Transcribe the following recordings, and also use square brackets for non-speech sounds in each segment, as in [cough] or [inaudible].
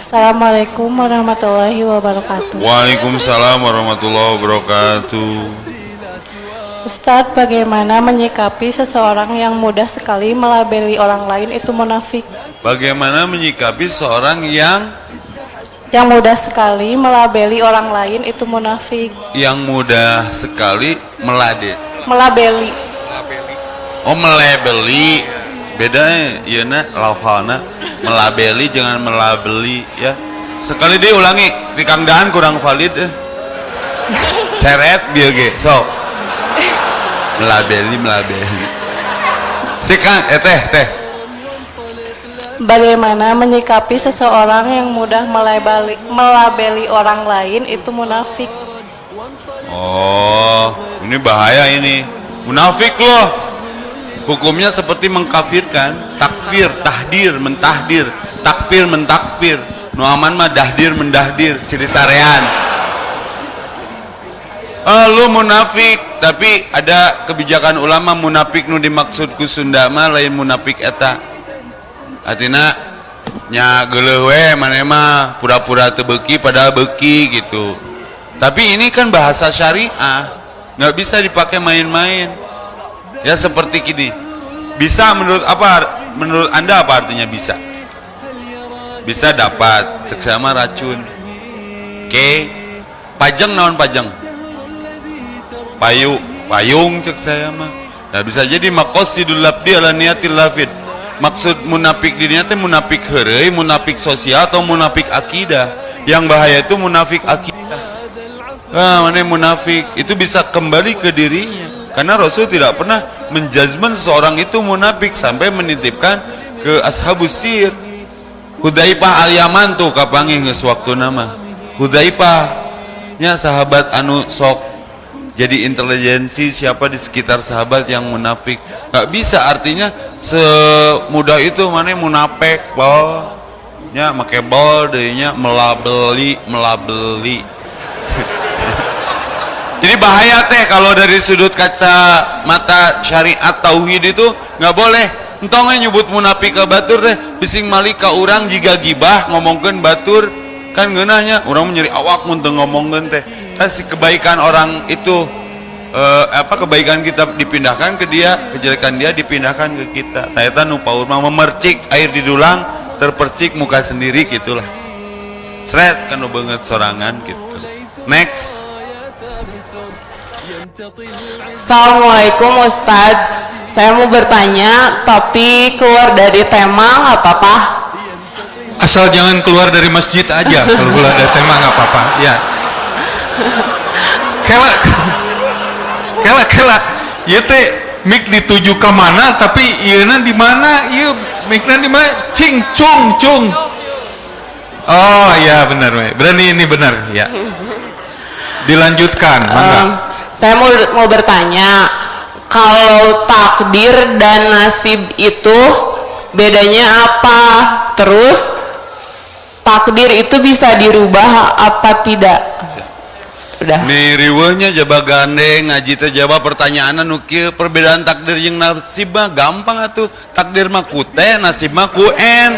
Assalamualaikum warahmatullahi wabarakatuh. Waalaikumsalam warahmatullahi wabarakatuh. Ustadz, bagaimana menyikapi seseorang yang mudah sekali melabeli orang lain itu munafik? Bagaimana menyikapi seorang yang Yang mudah sekali melabeli orang lain itu munafik. yang mudah sekali melade? Melabeli. Oh melabeli. Beda ya nak lafalna melabeli jangan melabeli ya. Sekali dia ulangi di Kang Daan kurang valid eh. Ceret dia ge. So. Melabeli melabeli. Si Kang eh teh teh. Bagaimana menyikapi seseorang yang mudah melabeli, melabeli orang lain itu munafik? Oh, ini bahaya ini. Munafik loh. Hukumnya seperti mengkafirkan, takfir, tahdir, mentahdir, takfir, mentakfir. Nu aman mah dahdir, mendahdir, ciri sarean. Oh, lu munafik, tapi ada kebijakan ulama munafik nu dimaksud ku Sunda mah lain munafik eta. Artinya nya geuleuh we pura-pura teu padahal beuki gitu. Tapi ini kan bahasa syariah, nggak bisa dipakai main-main. Ya seperti gini. Bisa menurut apa? Menurut anda apa artinya bisa? Bisa dapat, cek sama racun. Oke, pajang naon pajang? Payu, payung mah. Nah bisa jadi makosidul labdi ala niatil lafid. Maksud munafik dirinya teh munafik heureuy, munafik sosial atau munafik akidah. Yang bahaya itu munafik akidah. Ah, mana munafik itu bisa kembali ke dirinya. Karena Rasul tidak pernah menjudgment seseorang itu munafik sampai menitipkan ke ashabus sir. Hudaipah al-Yaman tuh kapangi waktu nama. Hudaipah nya sahabat anu sok jadi intelijensi siapa di sekitar sahabat yang munafik nggak bisa artinya semudah itu mana munafik bol nya make bol deunya melabeli melabeli jadi bahaya teh kalau dari sudut kaca mata syariat tauhid itu nggak boleh. Entongnya nyebut munafik ke batur teh bising malik ka urang jika gibah ngomongkan batur. Kan ngeunahnya orang menyeri awak muntah ngomongkan teh. Si kebaikan orang itu eh, apa kebaikan kita dipindahkan ke dia kejelekan dia dipindahkan ke kita. Tayatan nu paur mah memercik air di dulang terpercik muka sendiri gitulah. Seret kan banget sorangan gitu. Next Assalamualaikum Ustadz Saya mau bertanya Tapi keluar dari tema nggak apa-apa Asal jangan keluar dari masjid aja kalau keluar dari tema nggak apa-apa. Ya. Kela, kela, kela. Ieu teh mik dituju ke mana tapi ieuna di mana? Ieu mikna di mana? Cing cung cung. Oh ya benar, berani ini benar ya. Dilanjutkan, mangga. Em, Saya mau mau bertanya Kalau takdir dan nasib itu Bedanya apa? Terus Takdir itu bisa dirubah apa tidak? Udah. Nih riweuhnya jaba gandeng ngaji teh jawab pertanyaan nu kieu perbedaan takdir jeung nasib mah gampang atuh. Takdir mah ku teh nasib mah ku en.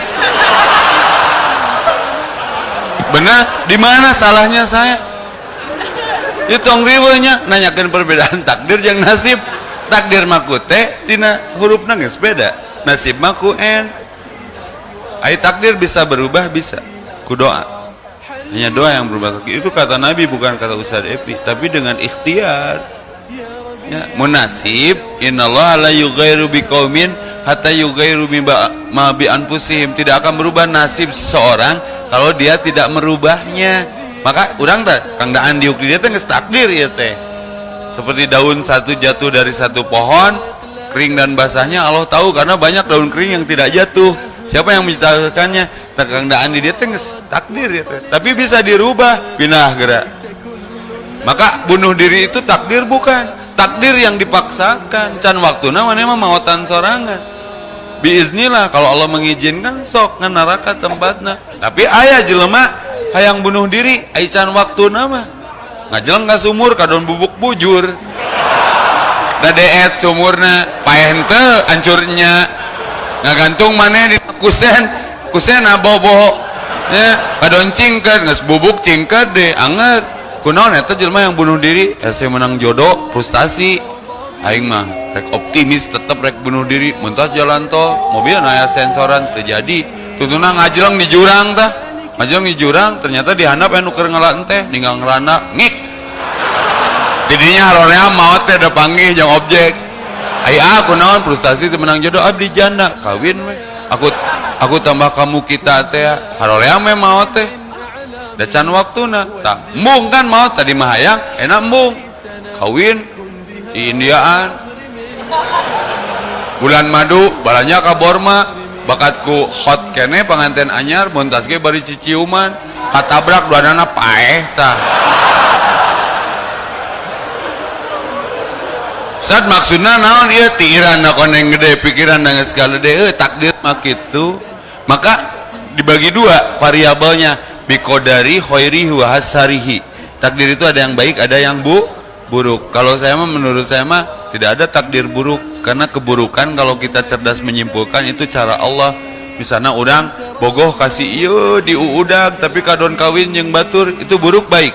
Bener di mana salahnya saya itu tong riweuhnya nanyakeun perbedaan takdir jeung nasib. Takdir mah ku teh tina hurufna geus beda. Nasib mah ku en. Ai takdir bisa berubah bisa. Ku doa. Hanya doa yang berubah. Itu kata Nabi bukan kata Ustaz Epi tapi dengan ikhtiar. Ya munasib innallaha la yughairu biqaumin hatta yughairu bima- ma bi anfusihim. Tidak akan merubah nasib seseorang kalau dia tidak merubahnya maka orang teh Kang Daan diuk di dia teh geus takdir ya teh. Seperti daun satu jatuh dari satu pohon kering dan basahnya Allah tahu karena banyak daun kering yang tidak jatuh. Siapa yang menciptakannya Kang Daan di dia teh takdir ya teh. Tapi bisa dirubah pindah gerak maka bunuh diri itu takdir bukan? Takdir yang dipaksakan. Can waktu namanya mah mautan sorangan. Biiznillah kalau Allah mengizinkan sok ngan neraka tempatna. Tapi ayah jelema hayang bunuh diri ai can waktu nama. Ngajeleng ka sumur kadon bubuk bujur. Dadeet sumurna paeh teu hancurnya. Ngagantung maneh di kusen kusen abobo. Ya kadon cingkat nges bubuk cingkat deh anger kunaon eta jelema yang bunuh diri? Saya menang jodoh frustasi. Aing mah rek optimis tetep rek bunuh diri. Mentas jalan tol mobil naya sensoran terjadi tutuna ngajleng di jurang tah ngajleng di jurang ternyata dihandap anu keur ngelaan teh ninggal ngerana ngik. Didinya harolea maut teh ada panggil jang objek. Ai aku naon frustasi teh menang jodoh abdi janda kawin we. Aku aku tambah kamu kita teh harolea me maut teh. Da can waktuna tak mung kan maut tadi mah hayang enak mung. Kawin di Indiaan. Bulan madu balanya ka Borma bakatku hot kene pengantin anyar montas ge bari ciciuman. Katabrak duanana paeh tah Saat maksudnya naon? Iya tiiran na koneng gede pikiran dengan segala deh. Eh, takdir mah gitu maka dibagi dua variabelnya. Bikodari khairihi wa hasarihi. Takdir itu ada yang baik ada yang bu buruk. Kalau saya mah menurut saya mah tidak ada takdir buruk karena keburukan kalau kita cerdas menyimpulkan itu cara Allah. Misalnya orang bogoh kasih iyo di uudag tapi kadon kawin yang batur. Itu buruk baik.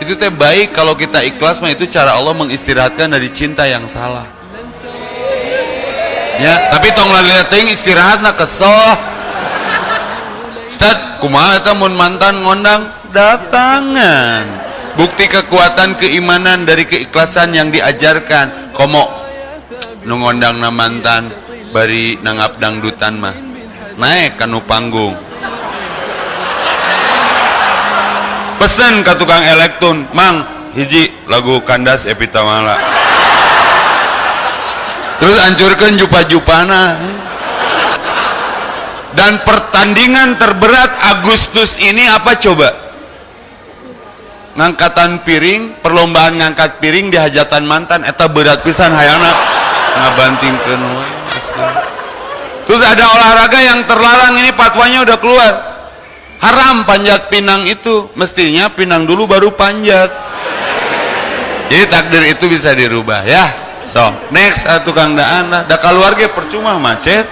Itu teh baik kalau kita ikhlas mah itu cara Allah mengistirahatkan dari cinta yang salah. Ya tapi tong laliating istirahat na kesel. Ustad kumaha eta mun mantan ngondang? Datangan. Bukti kekuatan keimanan dari keikhlasan yang diajarkan. Komo nu ngondang na mantan bari nangap dangdutan mah. Naik kanu panggung. Pesen ke tukang elektron mang hiji lagu kandas epitamala terus hancurkan jupa-jupana. Dan pertandingan terberat Agustus ini apa coba? Ngangkatan piring perlombaan ngangkat piring di hajatan mantan eta berat pisan hayana ngabantingkeun terus ada olahraga yang terlarang ini fatwanya udah keluar. Haram panjat pinang itu. Mestinya pinang dulu baru panjat. Jadi takdir itu bisa dirubah ya. So next uh, tukang daan lah dah keluarga percuma macet.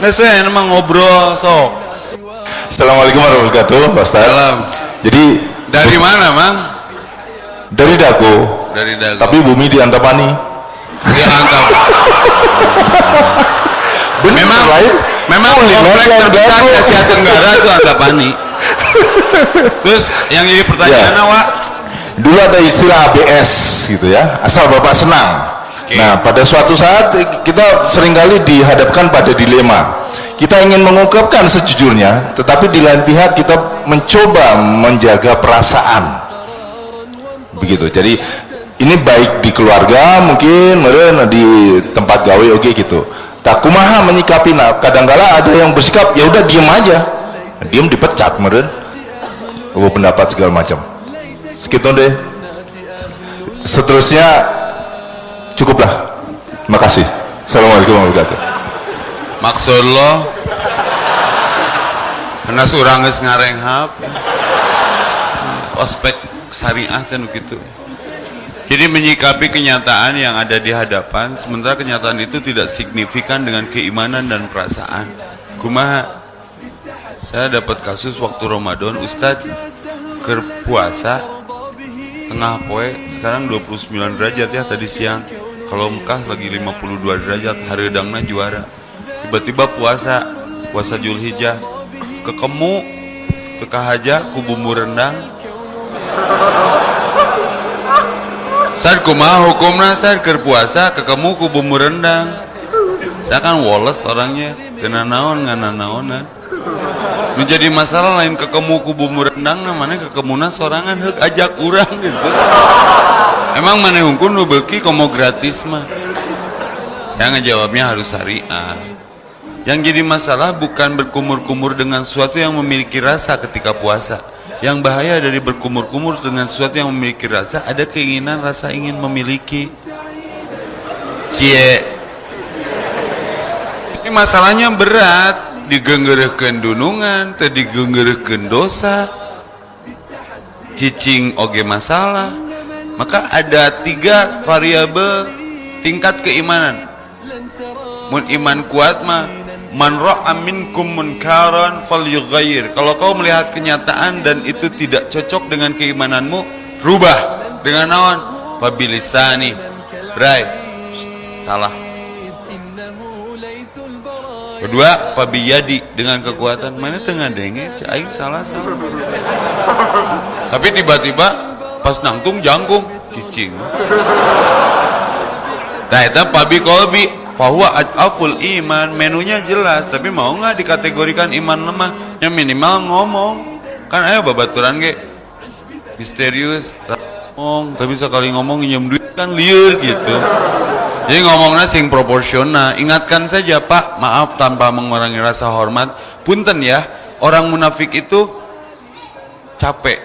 Nggak saya emang ngobrol sok Assalamualaikum warahmatullahi wabarakatuh Pak Ustaz Salam. Jadi dari mana mang? Dari Dago. Dari dago. Tapi bumi di Antapani ya antap Bener memang lain memang Kuliner komplek yang terbesar di Asia Tenggara itu Antapani terus yang jadi pertanyaan Ya. awak? Dulu ada istilah ABS gitu ya Asal Bapak senang. Nah pada suatu saat kita sering kali dihadapkan pada dilema. Kita ingin mengungkapkan sejujurnya tetapi di lain pihak kita mencoba menjaga perasaan. Begitu. Jadi ini baik di keluarga mungkin meren di tempat gawe oke gitu. Tak kumaha menyikapi nah kadangkala ada yang bersikap ya udah diem aja. Diem dipecat meren oh, pendapat segala macam. Segitu deh. Seterusnya cukuplah. Terima kasih. Assalamualaikum warahmatullahi wabarakatuh. Maksud lo? Karena seorang geus ngarenghap ospek syariah kan gitu jadi menyikapi kenyataan yang ada di hadapan sementara kenyataan itu tidak signifikan dengan keimanan dan perasaan. Kumaha? Saya dapat kasus waktu Ramadan Ustadz ker puasa tengah poe sekarang 29 derajat ya tadi siang. Kalau Mekah lagi 52 derajat hari dangna juara. Tiba-tiba puasa puasa Julhijjah. Kekemu teka haja ku bumbu rendang saat kumaha hukumna saat ker puasa kekemu ku bumbu rendang saya kan woles orangnya kena naon ngana naonan menjadi masalah lain kekemu ku bumbu rendang namanya kekemuna sorangan hek ajak urang gitu. Emang mana hukum lu beki komo gratis mah? Saya ngejawabnya harus syariah yang jadi masalah bukan berkumur-kumur dengan sesuatu yang memiliki rasa ketika puasa. Yang bahaya dari berkumur-kumur dengan sesuatu yang memiliki rasa, ada keinginan rasa ingin memiliki. Cie. Ini masalahnya berat, digenggerehkeun dunungan, digenggerehkeun dosa. Cicing oge masalah. Maka ada tiga variabel tingkat keimanan. Mun iman kuat mah Man ra'a minkum munkaran falyughayyir. Kalau kau melihat kenyataan dan itu tidak cocok dengan keimananmu, rubah dengan naon? Fabilisani. Bray. Salah. Kedua, pabiyadi dengan kekuatan. Mana tengah denge? Aing salah salah. Tapi tiba-tiba pas nangtung jangkung cicing. Nah, itu pabi kolbi bahwa adaful iman. Menunya jelas tapi mau nggak dikategorikan iman lemah? Yang minimal ngomong. Kan ayo babaturan ge. Misterius ngomong. Tapi sekali ngomong nyem duit kan liur gitu. Jadi ngomongnya sing proporsional. Ingatkan saja pak maaf tanpa mengurangi rasa hormat. Punten ya orang munafik itu capek.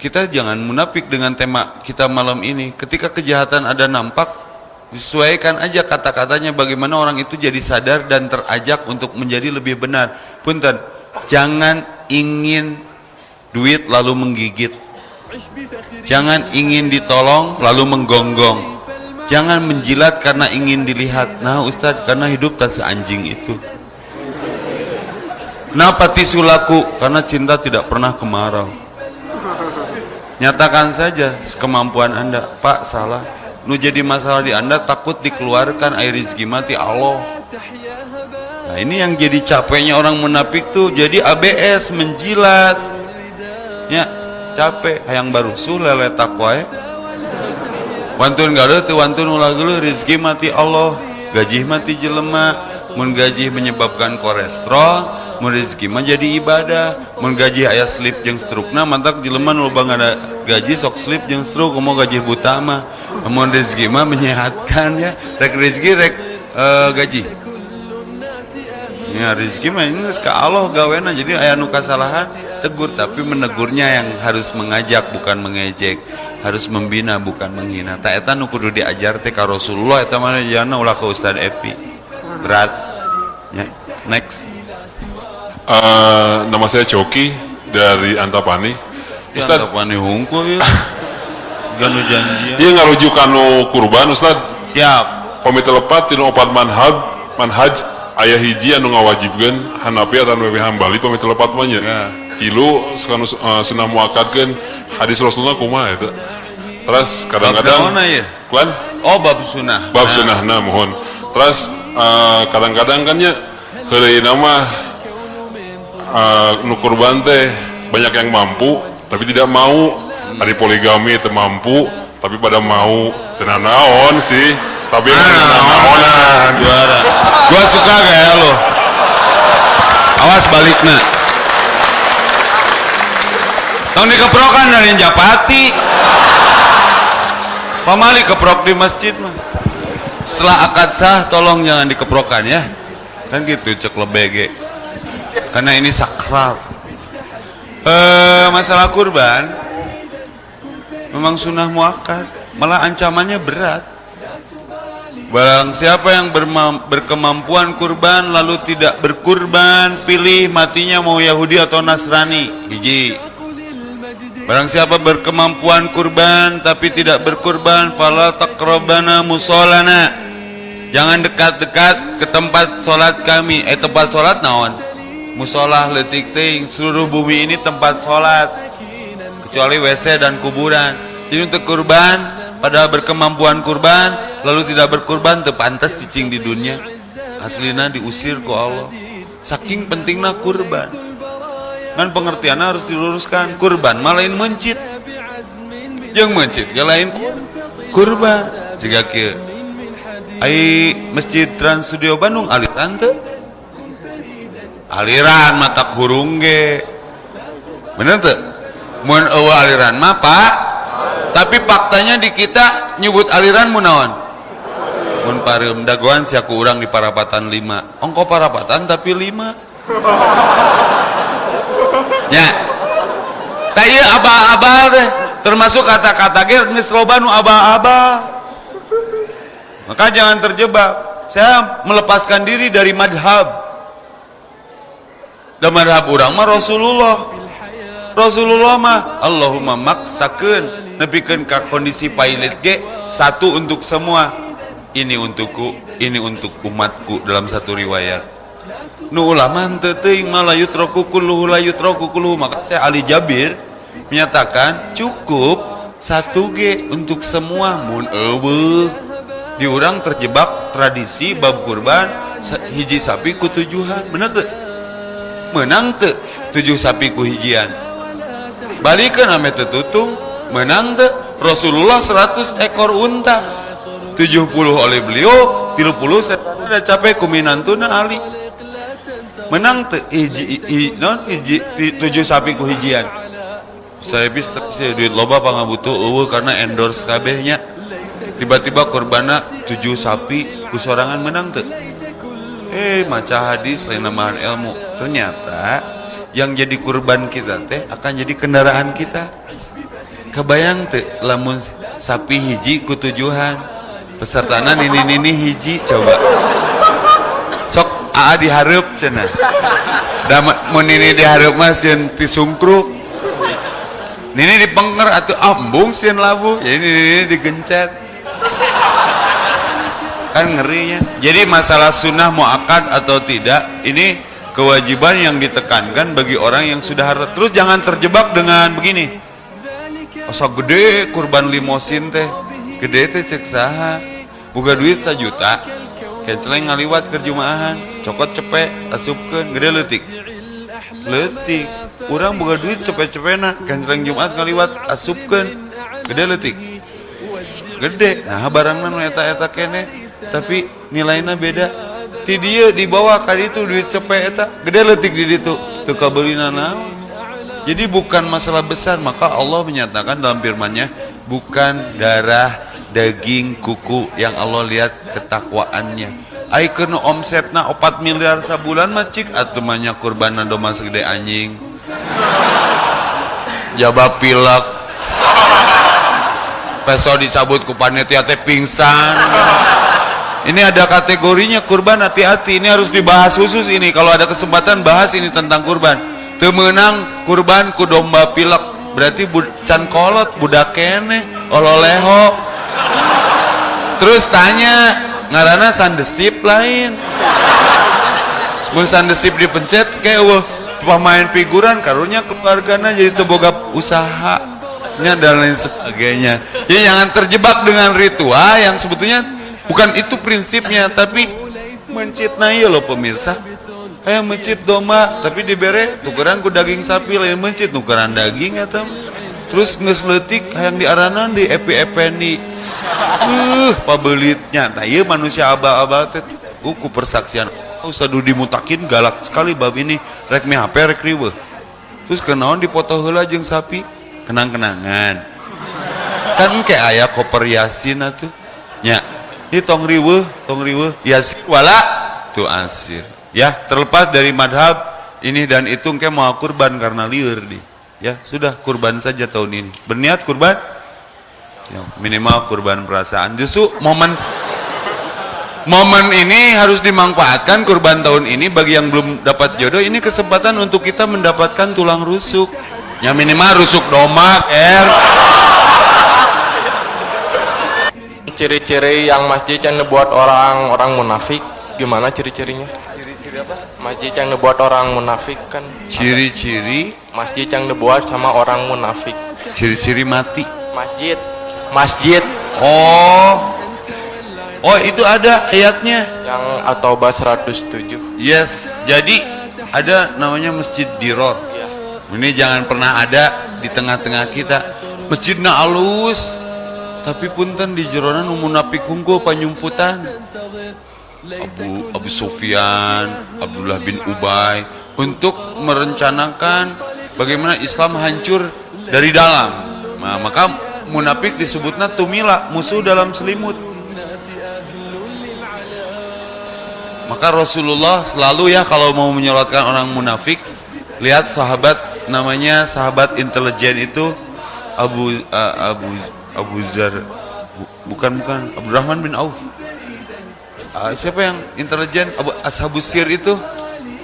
Kita jangan munafik dengan tema kita malam ini. Ketika kejahatan ada nampak disesuaikan aja kata-katanya bagaimana orang itu jadi sadar dan terajak untuk menjadi lebih benar. Punten jangan ingin duit lalu menggigit. Jangan ingin ditolong lalu menggonggong. Jangan menjilat karena ingin dilihat. Nah Ustadz karena hidup tak seanjing itu. Kenapa tisu laku? Karena cinta tidak pernah kemarau. Nyatakan saja sekemampuan anda. Pak salah nu jadi masalah di anda takut dikeluarkan air rezeki mati Allah. Nah ini yang jadi capeknya orang munafik tuh jadi ABS menjilat. Ya capek. Hayang baru su lele takwa ya. Wantun gak tuh wantun ulah dulu rezeki mati Allah. Gaji mati jelema. Mun gaji menyebabkan kolesterol mun jadi ibadah. Mun gaji ayah slip jeung strukna mantak jelema nu loba ada gaji sok slip jeung struk mau gaji buta mah. Mun rezeki mah menyehatkan ya. Rek rezeki rek uh, gaji. Ya rezeki mah ini ka Allah gawena jadi aya nu kasalahan tegur tapi menegurnya yang harus mengajak bukan mengejek. Harus membina bukan menghina. Tak eta nu kudu diajar teh ka Rasulullah eta mana jana ulah ka Ustaz Epi. Berat. Ya next. Uh, nama saya Coki dari Antapani Ustaz Antapani hungkul ya ganu janjian. Iya ngarujuk kanu kurban Ustaz siap. Komite lepat tinu opat manhaj manhaj ayah hiji anu ngawajibkeun Hanafi atau Nabi Hambali komite lepat mah nya. Ya. kilu sekanu uh, sunah muakadkeun hadis Rasulullah kumaha eta? Terus kadang-kadang ya? klan oh bab sunah bab sunah nah mohon. Terus uh, kadang-kadang kan nya heuleuy nama uh, nu kurban teh banyak yang mampu tapi tidak mau. Dari poligami itu mampu tapi pada mau. Tenan naon sih? Tapi ah, tenan naonan. Juara. Gua suka kayak lo awas balik nak tahun dikeprokan dari Japati. Pamali keprok di masjid mah. Setelah akad sah tolong jangan dikeprokan ya. Kan gitu cek lebege. Karena ini sakral. Eh masalah kurban memang sunnah muakkad. Malah ancamannya berat. Barang siapa yang berkemampuan kurban lalu tidak berkurban pilih matinya mau Yahudi atau Nasrani. Hiji barang siapa berkemampuan kurban tapi tidak berkurban fala taqrabana musolana. Jangan dekat-dekat ke tempat sholat kami. Eh tempat sholat naon musolah letik ting seluruh bumi ini tempat sholat kecuali WC dan kuburan. Jadi untuk kurban pada berkemampuan kurban lalu tidak berkurban terpantas cicing di dunia. Aslinya diusir ku Allah. Saking pentingnya kurban. Kan pengertiannya harus diluruskan. Kurban malain mencit. Yang mencit lain kurban. Jika ke ai masjid Trans Studio Bandung aliran tuh aliran mata kurung ge. Bener tuh mun eueuh aliran mah pak. Tapi faktanya di kita nyebut aliran munawan mun pareum dagoan siaku urang di parapatan 5 ongko parapatan tapi 5 nya [laughs] tah ieu aba-aba teh termasuk kata-kata ge geus loba nu aba-aba maka jangan terjebak. Saya melepaskan diri dari madhab dan madhab orang mah Rasulullah. Rasulullah mah Allahumma maksakeun nepikeun ka kondisi pilot ge satu untuk semua. Ini untukku ini untuk umatku dalam satu riwayat. Nu ulama teu teuing malah yutroku kulluhu la kulluhu. Maka saya Ali Jabir menyatakan cukup satu G untuk semua. Mun eueuh. Di orang terjebak tradisi bab kurban hiji sapi ku tujuhan bener tuh menang tuh tujuh sapi ku hijian balikan ame tetutung menang tuh Rasulullah 100 ekor unta. 70 oleh beliau 30 setan udah capek kuminantuna Ali. Menang tuh hiji non hiji tujuh sapi ku hijian saya bis saya duit loba pangabutuh eueuh karena endorse kabehnya. Tiba-tiba korbana tujuh sapi ku sorangan menang tuh eh maca hadis lain namahan ilmu. Ternyata yang jadi kurban kita teh akan jadi kendaraan kita. Kebayang tuh lamun sapi hiji ku tujuhan. Pesertana nini nini hiji coba. Sok aa dihareup cenah. Da mun nini dihareup mah sieun ti sungkruk. Nini dipenger atau ambung sieun labu. Jadi nini digencet kan ngerinya. Jadi masalah sunnah muakad atau tidak ini kewajiban yang ditekankan bagi orang yang sudah harta. Terus jangan terjebak dengan begini. Asa gede kurban limosin teh. Gede teh cek saha. Buka duit sajuta kenceleng ngaliwat ke jumaahan. Cokot cepet asupkeun gede letik letik orang buka duit cepet-cepena kenceleng jumat ngaliwat asupkeun gede letik gede. Nah barangna nu eta-eta kene tapi nilainya beda. Ti dia dibawa kali itu duit cepet eta gede letik di ditu. Teu kabelina naon? Jadi bukan masalah besar maka Allah menyatakan dalam firman-Nya bukan darah daging kuku yang Allah lihat ketakwaannya. Ai kena omsetna 4 miliar sabulan mah cik atuh mah nya kurbanna doma segede anjing. Jaba pilek. Peso dicabut ku panitia teh pingsan ini ada kategorinya kurban hati-hati. Ini harus dibahas khusus ini. Kalau ada kesempatan bahas ini tentang kurban. Temenang kurban ku domba pilek. Berarti bud, can kolot budak kene ololeho. Terus tanya ngarana sandesip lain. Sebelum sandesip dipencet kayak wah pemain figuran karunya keluarganya jadi teboga usaha dan lain sebagainya. Jadi jangan terjebak dengan ritual yang sebetulnya bukan itu prinsipnya tapi mencitna ya loh pemirsa. Ayo mencit domba tapi dibere tukeran ku daging sapi lain mencit tukeran daging atau terus ngesletik yang diaranan di epi epeni uh pabelitnya. Nah iya manusia abal-abal teh uh, ku persaksian. Usah dimutakin galak sekali bab ini. Rek mi HP rek riweuh terus kenaon dipoto heula jeung sapi? Kenang-kenangan. Kan kayak ayah koper yasin atuh. Nya ini tong riweuh tong riweuh yasin wala. Tuh asir. Ya terlepas dari madhab ini dan itu engke mau kurban karena liur di. Ya sudah kurban saja tahun ini. Berniat kurban? Ya, minimal kurban perasaan. Justru momen momen ini harus dimanfaatkan kurban tahun ini bagi yang belum dapat jodoh. Ini kesempatan untuk kita mendapatkan tulang rusuk. Ya minimal rusuk domba er ciri-ciri yang masjid yang buat orang orang munafik? Gimana ciri-cirinya? Masjid yang dibuat orang munafik kan? Ciri-ciri? Masjid yang dibuat sama orang munafik. Ciri-ciri mati. Masjid. Masjid. Oh. Oh itu ada ayatnya. Yang At-Taubah 107 yes. Jadi ada namanya masjid diror. Ya ini jangan pernah ada di tengah-tengah kita. Masjidnya alus tapi punten di jeronan munafik hungkul panyumputan Abu Abu Sufyan, Abdullah bin Ubay untuk merencanakan bagaimana Islam hancur dari dalam. Nah, maka munafik disebutnya tumila, musuh dalam selimut. Maka Rasulullah selalu ya kalau mau menyolatkan orang munafik, lihat sahabat namanya sahabat intelijen itu Abu uh, Abu Abu Zar bu- bukan bukan. Abdurrahman bin Auf. Ah, siapa yang intelijen? Abu Ashabus Sir itu?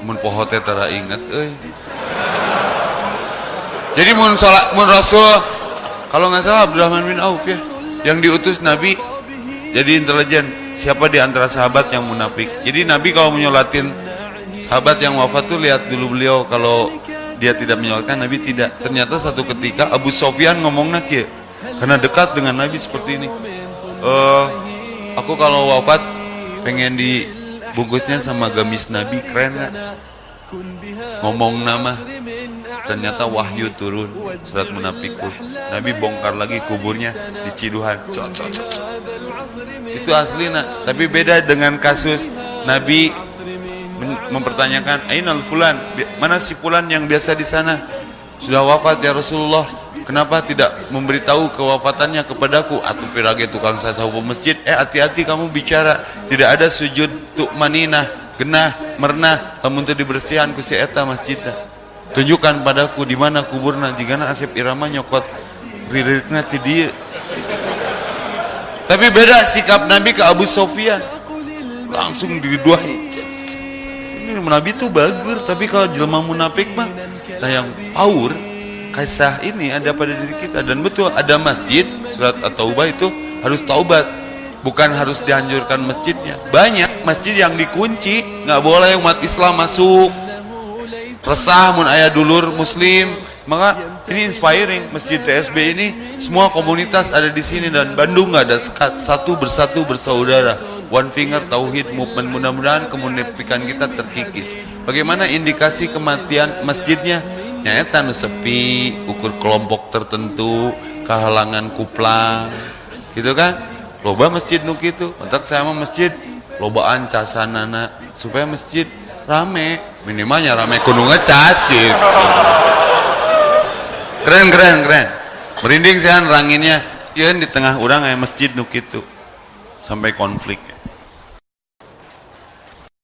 Mun poho teh tara inget euy. Jadi mun salat mun Rasul kalau nggak salah Abdurrahman bin Auf ya yang diutus Nabi. Jadi intelijen siapa di antara sahabat yang munafik? Jadi Nabi kalau menyolatin sahabat yang wafat tuh lihat dulu beliau kalau dia tidak menyolatkan Nabi tidak. Ternyata satu ketika Abu Sofyan ngomong nak karena dekat dengan Nabi seperti ini. Eh aku kalau wafat pengen dibungkusnya sama gamis Nabi keren nggak? Ngomong nama ternyata wahyu turun surat munafikun Nabi bongkar lagi kuburnya di Ciduhan. Cok, itu asli nak. Tapi beda dengan kasus Nabi mempertanyakan Ainal Fulan? Mana si Fulan yang biasa di sana? Sudah wafat ya Rasulullah kenapa tidak memberitahu kewafatannya kepadaku? Atau pirage tukang sasahu masjid. Eh hati-hati kamu bicara. Tidak ada sujud tuk maninah genah mernah. Lamun teu dibersihan ku si eta masjidna tunjukkan padaku di mana kuburna. Jika Asep Irama nyokot. Riritna ti tapi beda sikap Nabi ke Abu Sofyan. Langsung diduahi. Nabi itu bagus tapi kalau jelma munafik mah nah yang power kisah ini ada pada diri kita. Dan betul ada masjid surat at-taubah itu harus taubat. Bukan harus dianjurkan masjidnya. Banyak masjid yang dikunci nggak boleh umat Islam masuk. Resah mun ayah dulur muslim. Maka ini inspiring masjid TSB ini semua komunitas ada di sini dan Bandung nggak ada sekat satu bersatu bersaudara. One finger tauhid movement mudah-mudahan kemunafikan kita terkikis. Bagaimana indikasi kematian masjidnya nyata nu sepi ukur kelompok tertentu kehalangan kuplang gitu kan? Loba masjid nu gitu mentak saya mah masjid. Lobaan casanana supaya masjid rame minimalnya rame kudu ngecas gitu. Keren keren keren. Merinding saya ranginnya. Ya di tengah orang kayak masjid nu gitu sampai konflik